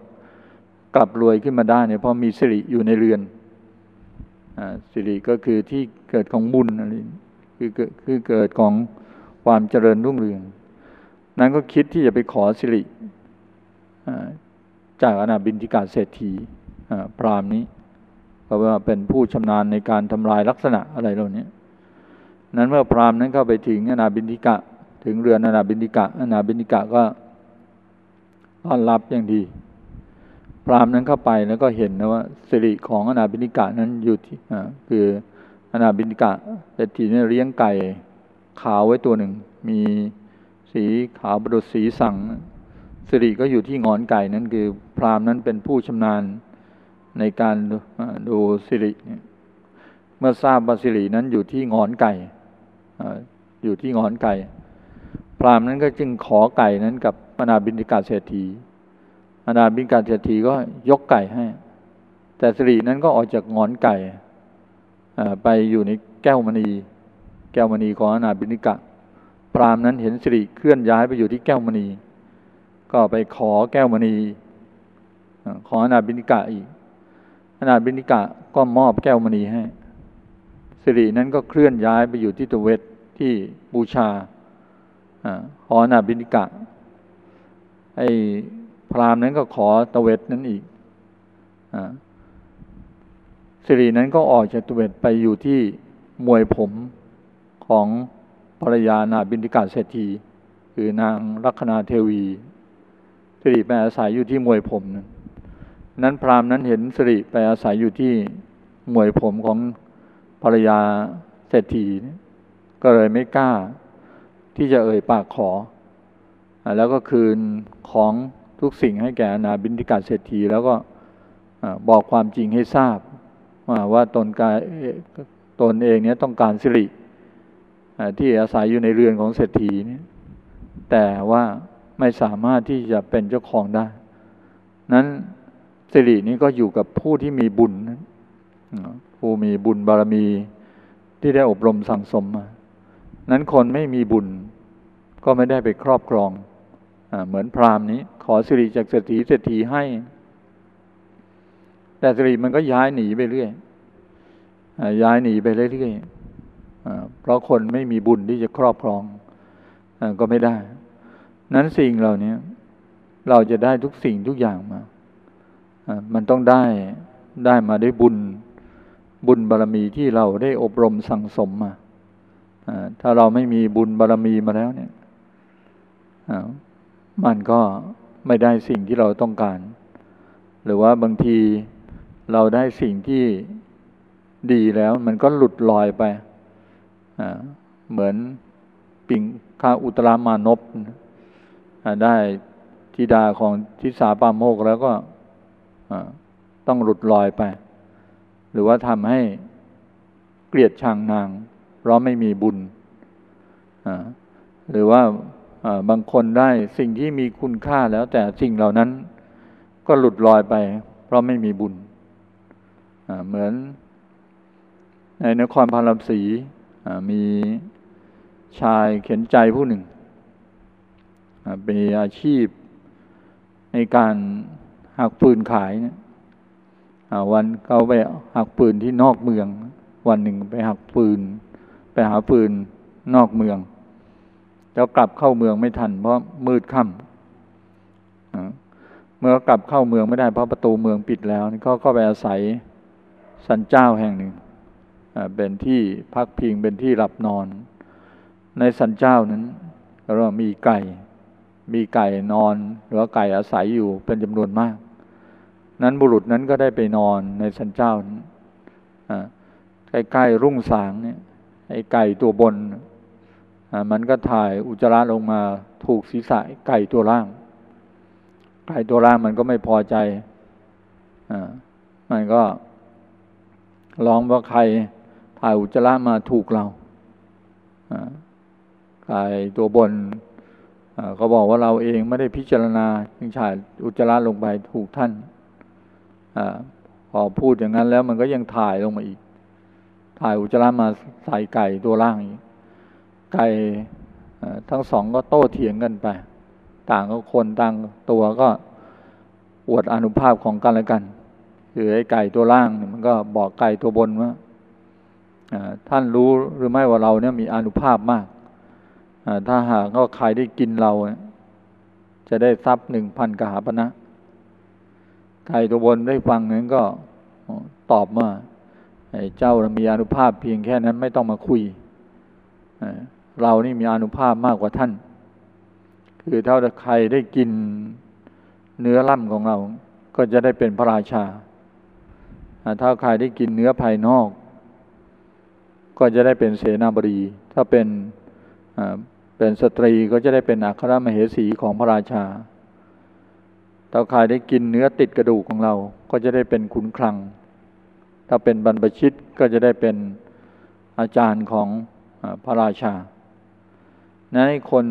กลับรวยขึ้นมาได้เนี่ยเพราะมีสิริอยู่ในเรือนสิริก็คือที่เกิดของบุญอะไรคือคือเกิดของความเจริญรุ่งเรือง นั้นก็คิดที่จะไปขอสิริ จากอนาบินติกาเศรษฐีพรามนี้เพราะว่าเป็นผู้ชำนาญในการทำลายลักษณะอะไรเหล่านี้นั้นเมื่อพรามนั้นเข้าไปถึงอนาบินทิกะ ถึงเรือนอนาบินทิกะอนาบินทิกะก็ต้อนรับอย่างดี พรามนั้นเข้าไปแล้วก็เห็นนะว่าสิริของอนาบินทิกะนั้นอยู่ที่คืออนาบินทิกะเศรษฐีเนี่ยเลี้ยงไก่ขาวไว้ตัวหนึ่ง มีสีขาวบดุษสีสัง สิริก็อยู่ที่งอนไก่นั้นคือพราหมณ์นั้นเป็นผู้ชำนาญในการดูสิริเมื่อทราบว่าสิรินั้นอยู่ที่หงอนไก่อยู่ที่หงอนไก่ พราหมณ์นั้นก็จึงขอไก่นั้นกับอนาถบิณฑิกเศรษฐีอนาถบิณฑิกเศรษฐีก็ยกไก่ให้ แต่สิรินั้นก็ออกจากหงอนไก่ไปอยู่ในแก้วมณี แก้วมณีของอนาถบิณฑิกะ พราหมณ์นั้นเห็นสิริเคลื่อนย้ายไปอยู่ที่แก้วมณี ก็ไปขอแก้วมณีขออนาบินิกะอีกขนาบินิกะก็มอบแก้วมณีให้สิรินั้นก็เคลื่อนย้ายไปอยู่ที่ตเวทที่บูชาขอนาบินิกะไอ้พรามนั้นก็ขอตเวทนั้นอีกอสิรินั้นก็ออกจากตเวทไปอยู่ที่มวยผมของภรรยานาบินิกาเศรษฐีคือนางลัคนาเทวี สิริไปอาศัยอยู่ที่มวยผมนั้นนั้นพราหมณ์นั้นเห็นสิริไปอาศัยอยู่ที่มวยผมของภรรยาเศรษฐีก็เลยไม่กล้า ที่จะเอ่ยปากขอ แล้วก็คืนของทุกสิ่งให้แก่นาบินทิกาเศรษฐี แล้วก็บอกความจริงให้ทราบ ว่าตนกายตนเองเนี้ยต้องการสิริที่อาศัยอยู่ในเรือนของเศรษฐีนี่แต่ว่า ไม่สามารถที่จะเป็นเจ้าของได้ นั้นสิรินี้ก็อยู่กับผู้ที่มีบุญผู้มีบุญบารมีที่ได้อบรมสั่งสมมา นั้นคนไม่มีบุญก็ไม่ได้ไปครอบครองอเหมือนพราหมณ์นี้ ขอสิริจากเศรษฐีเศรษฐีให้ แต่สิริมันก็ย้ายหนีไปเรื่อยย้ายหนีไปเรื่อยเพราะคนไม่มีบุญที่จะครอบครองอก็ไม่ได้ นั้นสิ่งเหล่านี้เราจะได้ทุกสิ่งทุกอย่างมามันต้องได้ได้มาด้วยบุญบุญบารรมีที่เราได้อบรมสั่งสมมาถ้าเราไม่มีบุญบารรมีมาแล้วเนี่ยมันก็ไม่ได้สิ่งที่เราต้องการ หรือว่าบางทีเราได้สิ่งที่ดีแล้ว มันก็หลุดลอยไปเหมือนปิงคาอุตรามานพ ได้ธิดาของทิสาปามโมกแล้วก็ต้องหลุดลอยไป หรือว่าทำให้เกลียดชังนาง เพราะไม่มีบุญ หรือว่าบางคนได้สิ่งที่มีคุณค่าแล้ว แต่สิ่งเหล่านั้นก็หลุดลอยไป เพราะไม่มีบุญ เหมือนในนครพาราสีมีชายเขียนใจผู้หนึ่ง เป็นอาชีพในการหักปืนขายเนี่ยวันเขาไปหักปืนที่นอกเมือง วันหนึ่งไปหักปืน ไปหาปืนนอกเมือง แล้วกลับเข้าเมืองไม่ทัน เพราะมืดค่ำเมื่อกลับเข้าเมืองไม่ได้เพราะประตูเมืองปิดแล้วเขาก็ไปอาศัยสันเจ้าแห่งหนึ่งเป็นที่พักพิงเป็นที่หลับนอน ในสันเจ้านั้นเรามีไก่ มีไก่นอน หรือว่าไก่อาศัยอยู่เป็นจำนวนมาก นั้นบุรุษนั้นก็ได้ไปนอนในสันเจ้านั้นใกล้ๆรุ่งสางเนี่ยไอ้ไก่ตัวบนมันก็ถ่ายอุจจาระลงมาถูกศีรษะไก่ตัวล่าง ไก่ตัวล่างมันก็ไม่พอใจมันก็ร้องว่าใครถ่ายอุจจาระมาถูกเราไก่ตัวบน เขาบอกว่าเราเองไม่ได้พิจารณาจึงฉายอุจจาระลงไปถูกท่านอพอพูดอย่างนั้นแล้วมันก็ยังถ่ายลงมาอีก ถ่ายอุจจาระมาใส่ไก่ตัวล่างอีกไก่ทั้งสองก็โต้เถียงกันไป ต่างก็คนต่างตัวก็อวดอนุภาพของกันและกันคือไอ้ไก่ตัวล่างมันก็บอกไก่ตัวบนว่าท่านรู้หรือไม่ว่าเราเนี่ยมีอนุภาพมาก ถ้าหากก็ใครได้กินเรา จะได้ทรัพย์หนึ่งพันกหาปณะนะไก่ตัวบนได้ฟังนั้นก็ตอบว่าเจ้ามีอนุภาพเพียงแค่นั้นไม่ต้องมาคุย เรานี่มีอนุภาพมากกว่าท่าน คือถ้าใครได้กินเนื้อล่ำของเรา ก็จะได้เป็นพระราชา ถ้าใครได้กินเนื้อภายนอก ก็จะได้เป็นเสนาบดี ถ้าเป็น เป็นสตรีก็จะได้เป็นอัครมเหสีของพระราชาถ้าใครได้กินเนื้อติดกระดูกของเรา ก็จะได้เป็นขุนคลัง ถ้าเป็นบรรพชิตก็จะได้เป็นอาจารย์ของพระราชานั้นคน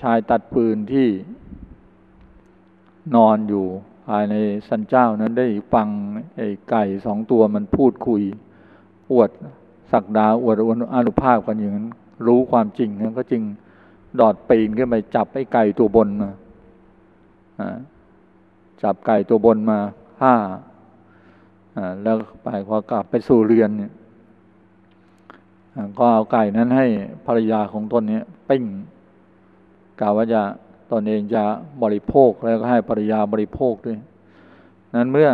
ชายตัดปืนที่นอนอยู่ภายในสันเจ้านั้นได้ฟังไอ้ไก่สองตัวมันพูดคุย อวดสักดาอวดอนุภาพกันอย่างนั้น รู้ความจริงนั้นก็จึงดอดปีนขึ้นไปจับไอ้ไก่ตัวบนมาจับไก่ตัวบนมาฆ่าแล้วไปพอกลับไปสู่เรือนเนี่ยก็เอาไก่นั้นให้ภรรยาของตนนี้ปิ้งกล่าวว่าจะตนเองจะบริโภคแล้วก็ให้ภรรยาบริโภคด้วย นั้นเมื่อ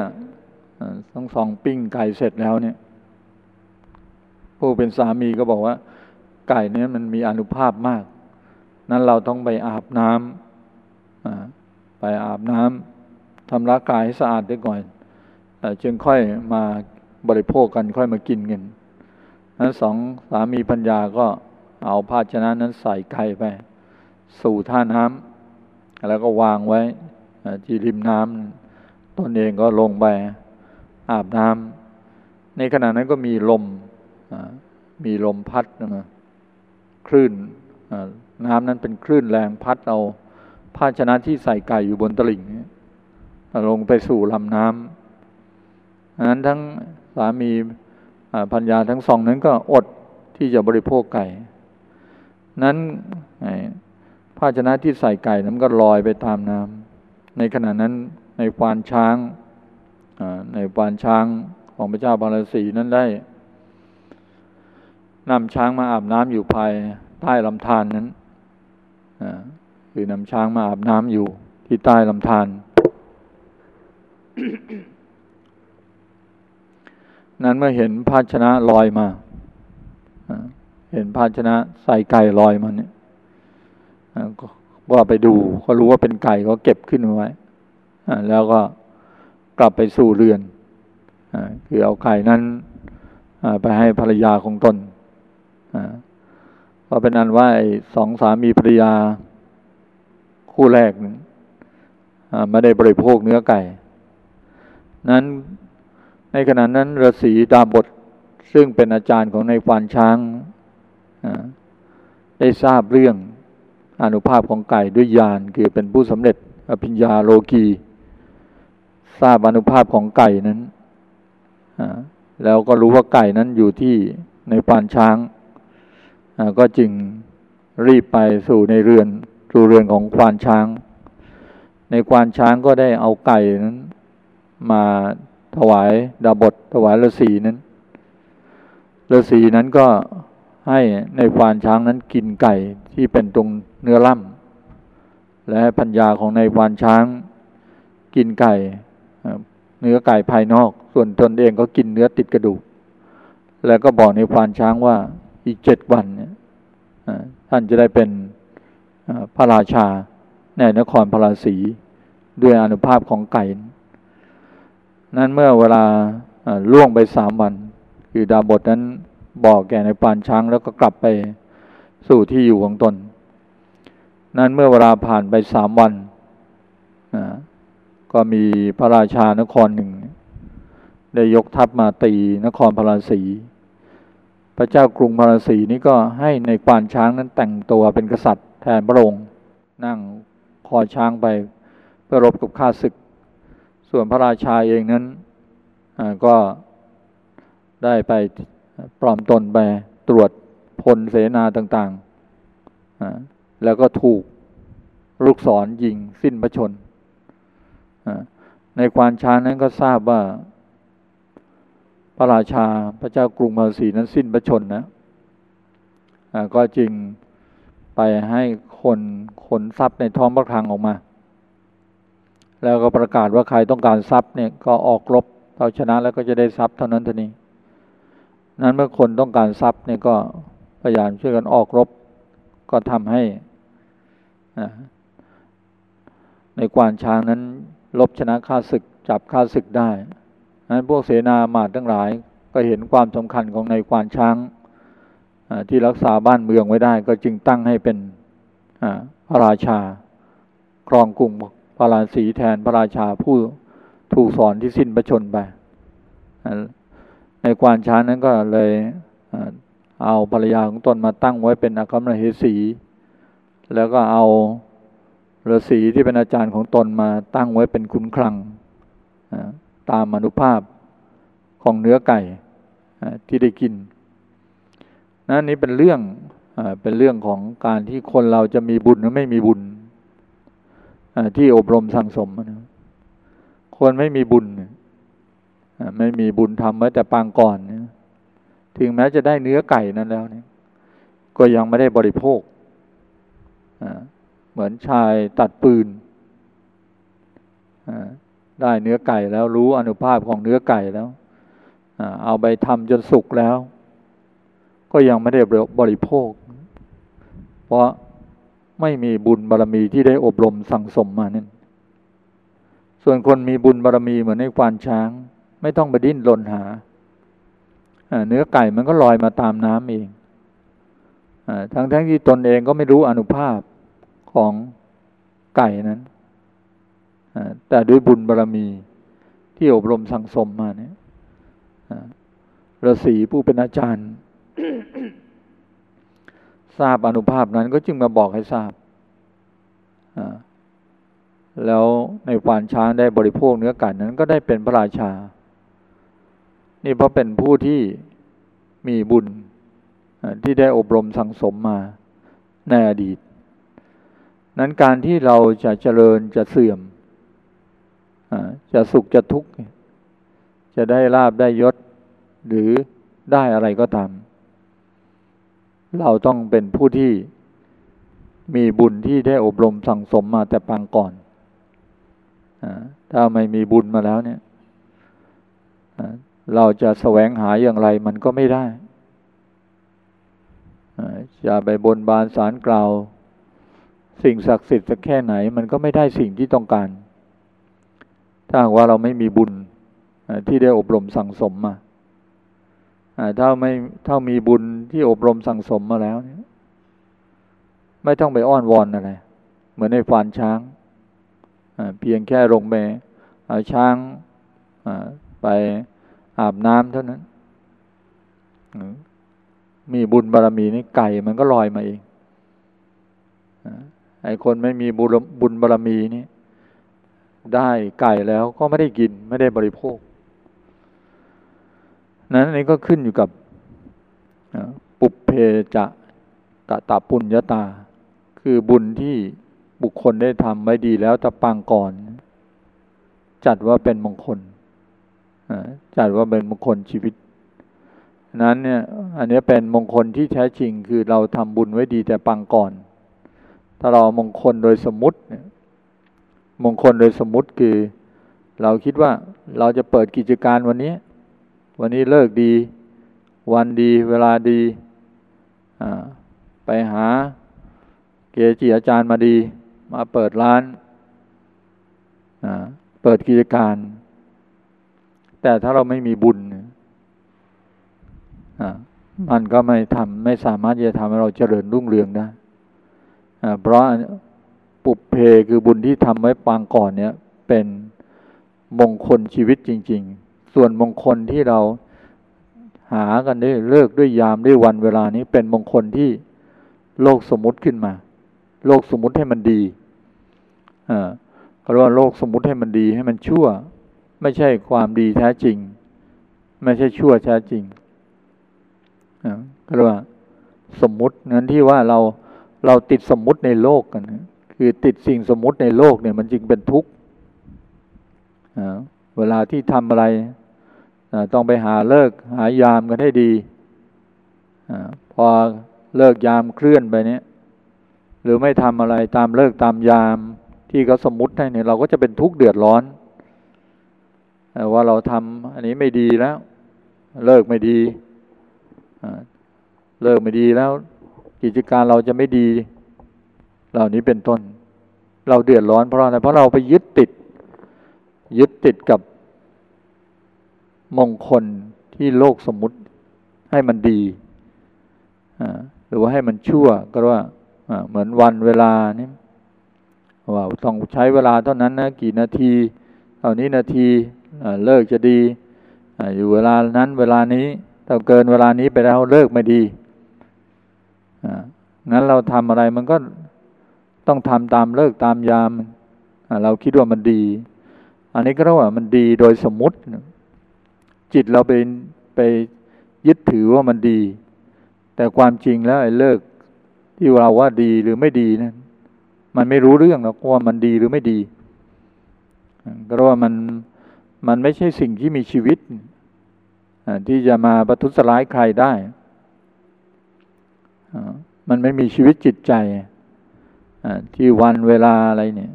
ทั้งสองปิ้งไก่เสร็จแล้วเนี่ย ผู้เป็นสามีก็บอกว่า ไก่เนี้มันมีอนุภาพมาก นั้นเราต้องไปอาบน้ำไปอาบน้ำทำร่างกายให้สะอาดด้วยก่อนจึงค่อยมาบริโภคกันค่อยมากินกันนั้นสองสามีปัญญาก็เอาภาชนะนั้นใส่ไก่ไป สู่ท่าน้ำแล้วก็วางไว้ที่ริมน้ำตนเองก็ลงไปอาบน้ำในขณะนั้นก็มีลมมีลมพัดนะ คลื่นน้ำนั้นเป็นคลื่นแรงพัดเอาภาชนะที่ใส่ไก่อยู่บนตลิ่งลงไปสู่ลำน้ำนั้นทั้งสามีพัญญาทั้งสองนั้นก็อดที่จะบริโภคไก่ นั้นภาชนะที่ใส่ไก่นั้นก็ลอยไปตามน้ำในขณะนั้นในควานช้างในควานช้างของพระเจ้าบาลสีนั้นได้ นำช้างมาอาบน้ำอยู่ภายใต้ลำธารนนั้นคือนำช้างมาอาบน้ำอยู่ที่ใต้ลำธารนั้นเมื่อเห็นภาชนะลอยมา เห็นภาชนะใส่ไก่ลอยมาเนี่ยว่าไปดูก็รู้ว่าเป็นไก่ก็เก็บขึ้นมาไว้แล้วก็กลับไปสู่เรือนคือเอาไข่นั้นไปให้ภรรยาของตน ก็เป็นอันว่าสองสามีภรรยาคู่แรกไม่ได้บริโภคเนื้อไก่ นั้นในขณะนั้นฤาษีดาบทซึ่งเป็นอาจารย์ของในควานช้างได้ทราบเรื่องอนุภาพของไก่ด้วยญาณคือเป็นผู้สำเร็จอภิญญาโลกี ทราบอนุภาพของไก่นั้นแล้วก็รู้ว่าไก่นั้นอยู่ที่ในควานช้าง ก็จึงรีบไปสู่ในเรือนสู่เรือนของควานช้าง ในควานช้างก็ได้เอาไก่นั้น มาถวายดาบทถวายฤาษีนั้นฤาษีนั้นก็ให้ในควานช้างนั้นกินไก่ที่เป็นตรงเนื้อล่ำและพัญญาของในควานช้าง กินไก่เนื้อไก่ภายนอก ส่วนตนเองก็กินเนื้อติดกระดูก แล้วก็บอกในควานช้างว่าอีกเจ็ดวันเนี่ย ท่านจะได้เป็นพระราชาในนครพระราศีด้วยอนุภาพของไก่ นั้นเมื่อเวลาล่วงไปสามวัน คือดาบทนั้นบอกแก่ในปานช้างแล้วก็กลับไปสู่ที่อยู่ของตน นั้นเมื่อเวลาผ่านไปสามวัน ก็มีพระราชานครหนึ่ง ได้ยกทัพมาตีนครพระราศี ระเจ้ากรุงพระราศีนี้ก็ให้ในควานช้างนั้นแต่งตัวเป็นกษัตริย์แทนพระองค์นั่งคอช้างไปเพื่อรบกับข้าศึก ส่วนพระราชาเองนั้นก็ได้ไปปลอมตนไปตรวจพลเสนาต่างๆ แล้วก็ถูกลูกศรยิงสิ้นพระชน ในควานช้างนั้นก็ทราบว่า ระราชาพระเจ้ากรุงมาสีนั้นสิ้นพระชนนะก็จึงไปให้คนขนทรัพย์ในท้องพระคลังออกมา แล้วก็ประกาศว่าใครต้องการทรัพย์เนี่ยก็ออกรบเอาชนะแล้วก็จะได้ทรัพย์เท่านั้นเท่านี้นั้นเมื่อคนต้องการทรัพย์เนี่ยก็พยายามช่วยกันออกรบ ก็ทำให้ในกวานช้างนั้นลบชนะข้าศึกจับข้าศึกได้ นั้นพวกเสนามาทั้งหลายก็เห็นความสำคัญของในกวานช้างที่รักษาบ้านเมืองไว้ได้ ก็จึงตั้งให้เป็นพระราชา ครองกรุงพระราศีแทนพระราชาผู้ถูกสอนที่สิ้นประชนไปในกวานช้างนั้นก็เลยเอาภรรยาของตนมาตั้งไว้เป็นอัครมเหสี แล้วก็เอาฤาษีที่เป็นอาจารย์ของตนมาตั้งไว้เป็นคุณคลัง ตามอนุภาพของเนื้อไก่ที่ได้กินนั่นนี้เป็นเรื่องเป็นเรื่องของการที่คนเราจะมีบุญหรือไม่มีบุญที่อบรมสั่งสมนะคนไม่มีบุญไม่มีบุญทำไว้แต่ปางก่อนถึงแม้จะได้เนื้อไก่นั้นแล้วเนี่ยก็ยังไม่ได้บริโภค เหมือนชายตัดปืน ได้เนื้อไก่แล้วรู้อนุภาพของเนื้อไก่แล้วเอาไปทำจนสุกแล้ว ก็ยังไม่ได้บริโภค เพราะไม่มีบุญบารรมีที่ได้อบรมสั่งสมมานั่นส่วนคนมีบุญบารรมีเหมือนในควานช้าง ไม่ต้องไปดิ้นรนหา เนื้อไก่มันก็ลอยมาตามน้ำเองทั้งทั้งที่ตนเองก็ไม่รู้อนุภาพของไก่นั้น แต่ด้วยบุญบารรมีที่อบรมสั่งสมมาเนี่ยฤาษีผู้เป็นอาจารย์ ทราบอนุภาพนั้นก็จึงมาบอกให้ทราบ แล้วในควานช้างได้บริโภคเนื้อไก่นั้นก็ได้เป็นพระราชา นี่เพราะเป็นผู้ที่มีบุญที่ได้อบรมสังสมมาในอดีต นั้นการที่เราจะเจริญจะเสื่อม จะสุขจะทุกข์ จะได้ลาบได้ยศ หรือได้อะไรก็ตาม เราต้องเป็นผู้ที่มีบุญที่ได้อบรมสั่งสมมาแต่ปางก่อนถ้าไม่มีบุญมาแล้วเนี่ยเราจะแสวงหาอย่างไรมันก็ไม่ได้จะไปบนบานสารกล่าว สิ่งศักดิ์สิทธิ์สักแค่ไหน มันก็ไม่ได้สิ่งที่ต้องการ ถ้าหากว่าเราไม่มีบุญที่ได้อบรมสั่งสมมาถ้าไม่ถ้ามีบุญที่อบรมสั่งสมมาแล้วเนี่ยไม่ต้องไปอ้อนวอนอะไร เหมือนในฟานช้างเพียงแค่ลงไปเอาช้างไปอาบน้ำเท่านั้น มีบุญบารรมีนี่ไก่มันก็ลอยมาเองไอ้คนไม่มีบุญบุญบารรมีนี่ ได้ไก่แล้วก็ไม่ได้กินไม่ได้บริโภค นั้นนี่ก็ขึ้นอยู่กับปุเพจะกะตะปุญญาตา คือบุญที่บุคคลได้ทำไว้ดีแล้วแต่ปางก่อน จัดว่าเป็นมงคลจัดว่าเป็นมงคลชีวิต นั้นเนี่ยอันนี้เป็นมงคลที่แท้จริงคือเราทำบุญไว้ดีแต่ปางก่อน ถ้าเรามงคลโดยสมมติเนี่ย มงคลโดยสมมติคือ เราคิดว่าเราจะเปิดกิจการวันนี้ วันนี้เลิกดี วันดีเวลาดีไปหาเกจิอาจารย์มาดี มาเปิดร้าน เปิดกิจการ แต่ถ้าเราไม่มีบุญมันก็ไม่ทำไม่สามารถจะทำให้เราเจริญรุ่งเรืองได้เพราะ ปุเพคือบุญที่ทำไว้ปางก่อนเนี่ยเป็นมงคลชีวิตจริง ๆ ส่วนมงคลที่เราหากันได้เลิกด้วยยามด้วยวันเวลานี้เป็นมงคลที่โลกสมมติขึ้นมา โลกสมมติให้มันดีอ่าก็เรียกว่าโลกสมมติให้มันดีให้มันชั่ว ไม่ใช่ความดีแท้จริง ไม่ใช่ชั่วแท้จริงก็เรียกว่าสมมุตินั้นที่ว่าเราเราติดสมมุติในโลกกัน คือติดสิ่งสมมุติในโลกเนี่ยมันจึงเป็นทุกข์เวลาที่ทำอะไรต้องไปหาเลิกหายามกันให้ดีอพอเลิกยามเคลื่อนไปเนี้ยหรือไม่ทำอะไรตามเลิกตามยามที่เขาสมมติให้เนี่ยเราก็จะเป็นทุกข์เดือดร้อนว่าเราทำอันนี้ไม่ดีแล้ว เลิกไม่ดีเลิกไม่ดีแล้ว กิจการเราจะไม่ดี เหล่านี้เป็นต้น เราเดือดร้อนเพราะอะไรเพราะเราไปยึดติด ยึดติดกับมงคลที่โลกสมมุติให้มันดีหรือว่าให้มันชั่วก็ว่าเหมือนวันเวลานี่ว่าต้องใช้เวลาเท่านั้นนะกี่นาทีเท่านี้นาทีเลิกจะดีอยู่เวลานั้นเวลานี้ถ้าเกินเวลานี้ไปแล้วเลิกไม่ดีงั้นเราทำอะไรมันก็ ต้องทำตามเลิกตามยาม เราคิดว่ามันดี อันนี้ก็เรียกว่ามันดีโดยสมมุติ จิตเราไปไปยึดถือว่ามันดี แต่ความจริงแล้วไอ้เลิกที่เราว่าดีหรือไม่ดีนะั้นมันไม่รู้เรื่องหรอกว่ามันดีหรือไม่ดี ก็เรียกว่ามันมันไม่ใช่สิ่งที่มีชีวิตที่จะมาประทุษร้ายใครได้ มันไม่มีชีวิตจิตใจ ที่วันเวลาอะไรเนี่ย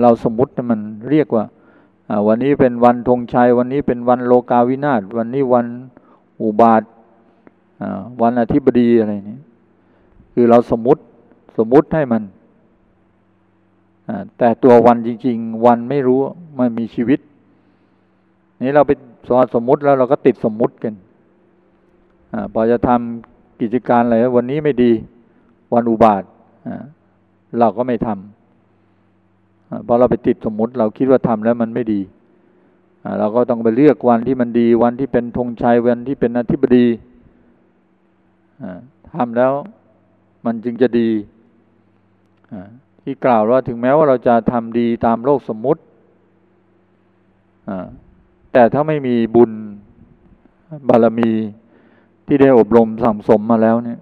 เราสมมุติมันเรียกว่าวันนี้เป็นวันธงชัย วันนี้เป็นวันโลกาวินาศวันนี้วันอุบาทวันอธิบดีอะไรนี่คือเราสมมติสมมติให้มันแต่ตัววันจริง ๆ วันไม่รู้มันมีชีวิต นี่เราไปสอนสมมติแล้วเราก็ติดสมมติกันอพอจะทำกิจการอะไรวันนี้ไม่ดี วันอุบาท เราก็ไม่ทำเพราะเราไปติดสมมติเราคิดว่าทำแล้วมันไม่ดี เราก็ต้องไปเลือกวันที่มันดี วันที่เป็นธงชัยวันที่เป็นอธิบดีทำแล้วมันจึงจะดีที่กล่าวว่าถึงแม้ว่าเราจะทำดีตามโลกสมมุติแต่ถ้าไม่มีบุญบารมีที่ได้อบรมสั่งสมมาแล้วเนี่ย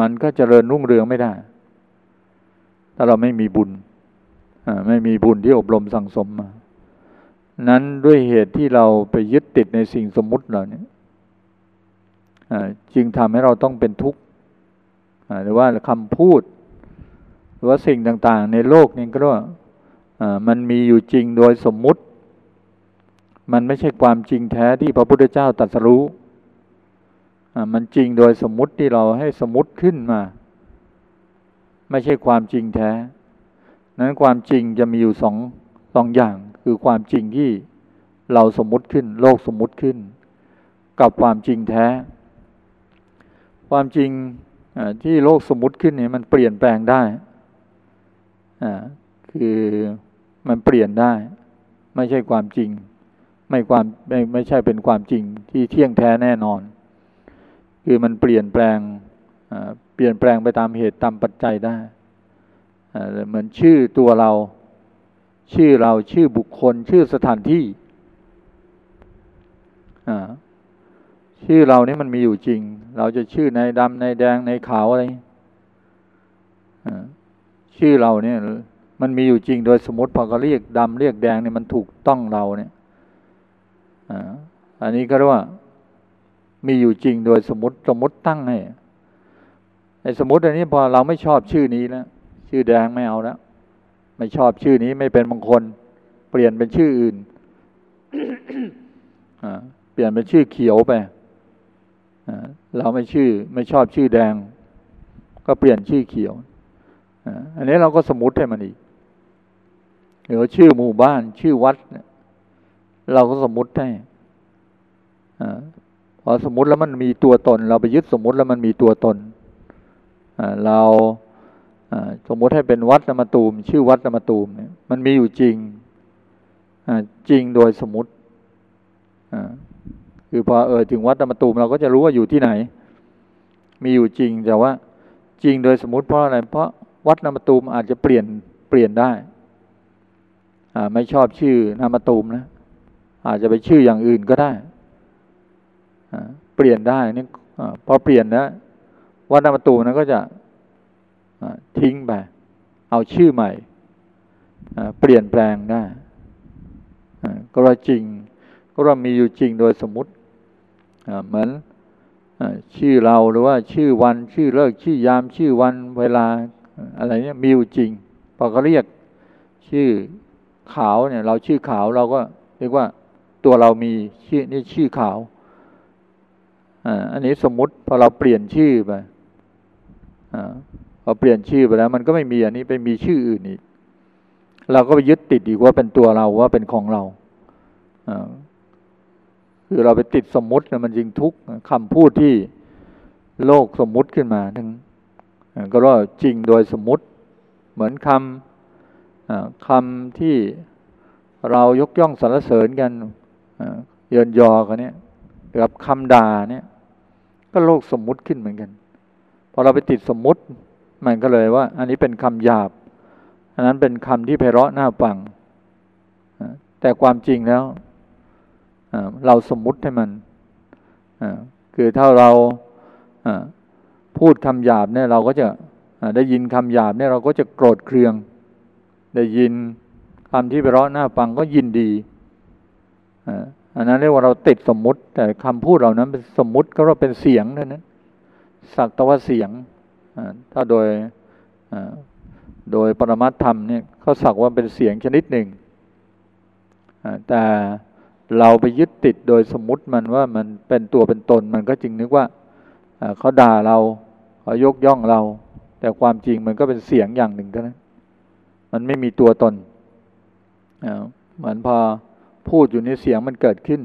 มันก็จเจริญรุ่งเรืองไม่ได้ ถ้าเราไม่มีบุญไม่มีบุญที่อบรมสั่งสมมา นั้นด้วยเหตุที่เราไปยึดติดในสิ่งสมมุติเราเนี่ยจึงทำให้เราต้องเป็นทุกข์หรือว่าคำพูด หรือว่าสิ่งต่างๆ ในโลกนี้ก็ว่ามันมีอยู่จริงโดยสมมุติ มันไม่ใช่ความจริงแท้ที่พระพุทธเจ้าตรัสรู้มันจริงโดยสมมุติที่เราให้สมมุติขึ้นมา ไม่ใช่ความจริงแท้ นั้นความจริงจะมีอยู่สองสองอย่าง คือความจริงที่เราสมมุติขึ้น โลกสมมุติขึ้น กับความจริงแท้ ความจริงที่โลกสมมุติขึ้นเนี่ยมันเปลี่ยนแปลงได้คือมันเปลี่ยนได้ ไม่ใช่ความจริง ไม่ความไม่ไม่ใช่เป็นความจริงที่เที่ยงแท้แน่นอน คือมันเปลี่ยนแปลง เปลี่ยนแปลงไปตามเหตุตามปัจจัยได้เหมือนชื่อตัวเรา ชื่อเราชื่อบุคคล ชื่อสถานที่ชื่อเรานี่มันมีอยู่จริง เราจะชื่อในดำในแดงในขาวอะไรชื่อเราเนี่ย มันมีอยู่จริง โดยสมมติพอเขาเรียกดำเรียกแดงเนี่ยมันถูกต้องเราเนี่ยอันนี้ก็เรียกว่า มีอยู่จริงโดยสมมติสมมติตั้งให้ สมมติอันนี้พอเราไม่ชอบชื่อนี้แล้วชื่อแดงไม่เอาแล้วไม่ชอบชื่อนี้ไม่เป็นมงคล เปลี่ยนเป็นชื่ออื่นเปลี่ยนเป็นชื่อเขียวไปเราไม่ชื่อไม่ชอบชื่อแดง ก็เปลี่ยนชื่อเขียวอันนี้เราก็สมมติให้มันอีกหรือชื่อหมู่บ้านชื่อวัดเราก็สมมติให้พอสมมติแล้วมันมีตัวตน เราไปยึดสมมติแล้วมันมีตัวตน เราสมมติให้เป็นวัดนมตูม ชื่อวัดนมตูมเนี่ยมันมีอยู่จริงจริงโดยสมมติคือพอเออถึงวัดนมตูม เราก็จะรู้ว่าอยู่ที่ไหน มีอยู่จริงแต่ว่าจริงโดยสมมติเพราะอะไร เพราะวัดนามตูมอาจจะเปลี่ยนเปลี่ยนได้ไม่ชอบชื่อนามตูมนะอาจจะไปชื่ออย่างอื่นก็ได้เปลี่ยนได้นี่พอเปลี่ยนนะวั ดนามตูนั้นก็จะทิ้งไป เอาชื่อใหม่ เปลี่ยนแปลงได้ก็ว่าจริง ก็ว่ามีอยู่จริงโดยสมมติเหมือนชื่อเราหรือว่าชื่อวัน ชื่อเลิก ชื่อยาม ชื่อวันเวลาอะไรเนี่ยมีอยู่จริง พอเขาเรียกชื่อขาวเนี่ย เราชื่อขาวเราก็เรียกว่าตัวเรามีชื่อนี่ชื่อขาวอ่าอันนี้สมมุติพอเราเปลี่ยนชื่อไป พอเปลี่ยนชื่อไปแล้วมันก็ไม่มีอันนี้ไปมีชื่ออื่นอีก เราก็ไปยึดติดอีกว่าเป็นตัวเราว่าเป็นของเราคือเราไปติดสมมตินะมันจริงทุกคำพูดที่โลกสมมุติขึ้นมาทั้งก็ว่าจริงโดยสมมุติ เหมือนคำคำที่เรายกย่องสรรเสริญกันเยินยอกันเนี่ยกับคำด่าเนี่ย ก็โลกสมมุติขึ้นเหมือนกัน อเราไปติดสมมุติ มันก็เลยว่า อันนี้เป็นคำหยาบ อันนั้นเป็นคำที่ไพเราะน่าฟัง แต่ความจริงแล้วเราสมมุติให้มัน คือถ้าเราพูดคำหยาบเนี่ยเราก็จะได้ยินคำหยาบเนี่ยเราก็จะโกรธเคือง ได้ยินคำที่ไปร้อหน้าฟังก็ยินดีอันนั้นเรียกว่าเราติดสมมุติ แต่คำพูดเหล่านั้นเป็นสมมุติก็เราเป็นเสียงเท่านั้น สักตว่าเสียงถ้าโดยโดยปรมัตธรรมเนี่ยเขาสักว่าเป็นเสียงชนิดหนึ่งแต่เราไปยึดติดโดยสมมติมันว่ามันเป็นตัวเป็นตนมันก็จึงนึกว่าเขาด่าเราเขายกย่องเรา แต่ความจริงมันก็เป็นเสียงอย่างหนึ่งเท่านั้นมันไม่มีตัวตนเหมือนพอพูดอยู่ในเสียงมันเกิดขึ้น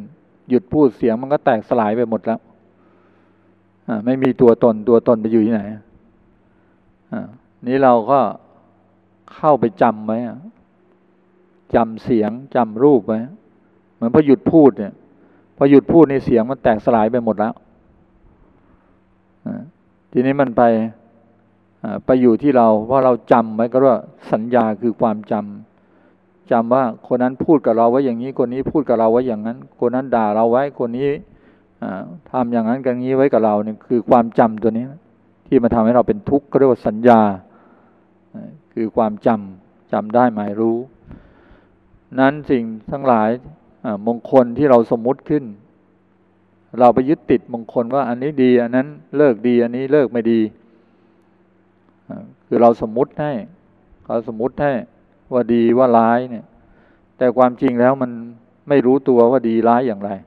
หยุดพูดเสียงมันก็แตกสลายไปหมดแล้ว ไม่มีตัวตนตัวตนไปอยู่ที่ไหนนี้เราก็เข้าไปจำไว้จำเสียงจำรูปไว้เหมือนพอหยุดพูดเนี่ยพอหยุดพูดในเสียงมันแตกสลายไปหมดแล้วทีนี้มันไปไปอยู่ที่เราเพราะเราจำไว้ก็ว่าสัญญาคือความจำจำว่าคนนั้นพูดกับเราไว้อย่างนี้คนนี้พูดกับเราไว้อย่างนั้น คนนั้นด่าเราไว้คนนี้ ทำอย่างนั้นกันนี้ไว้กับเราเนี่ยคือความจำตัวนี้ ที่มาทำให้เราเป็นทุกข์ก็เรียกว่าสัญญา คือความจำจำได้หมายรู้ นั้นสิ่งทั้งหลายมงคลที่เราสมมุติขึ้น เราไปยึดติดมงคลว่าอันนี้ดี อันนั้นเลิกดี อันนี้เลิกไม่ดี คือเราสมมุติให้เราสมมุติให้ว่าดีว่าร้ายเนี่ย แต่ความจริงแล้วมันไม่รู้ตัวว่าดีร้ายอย่างไร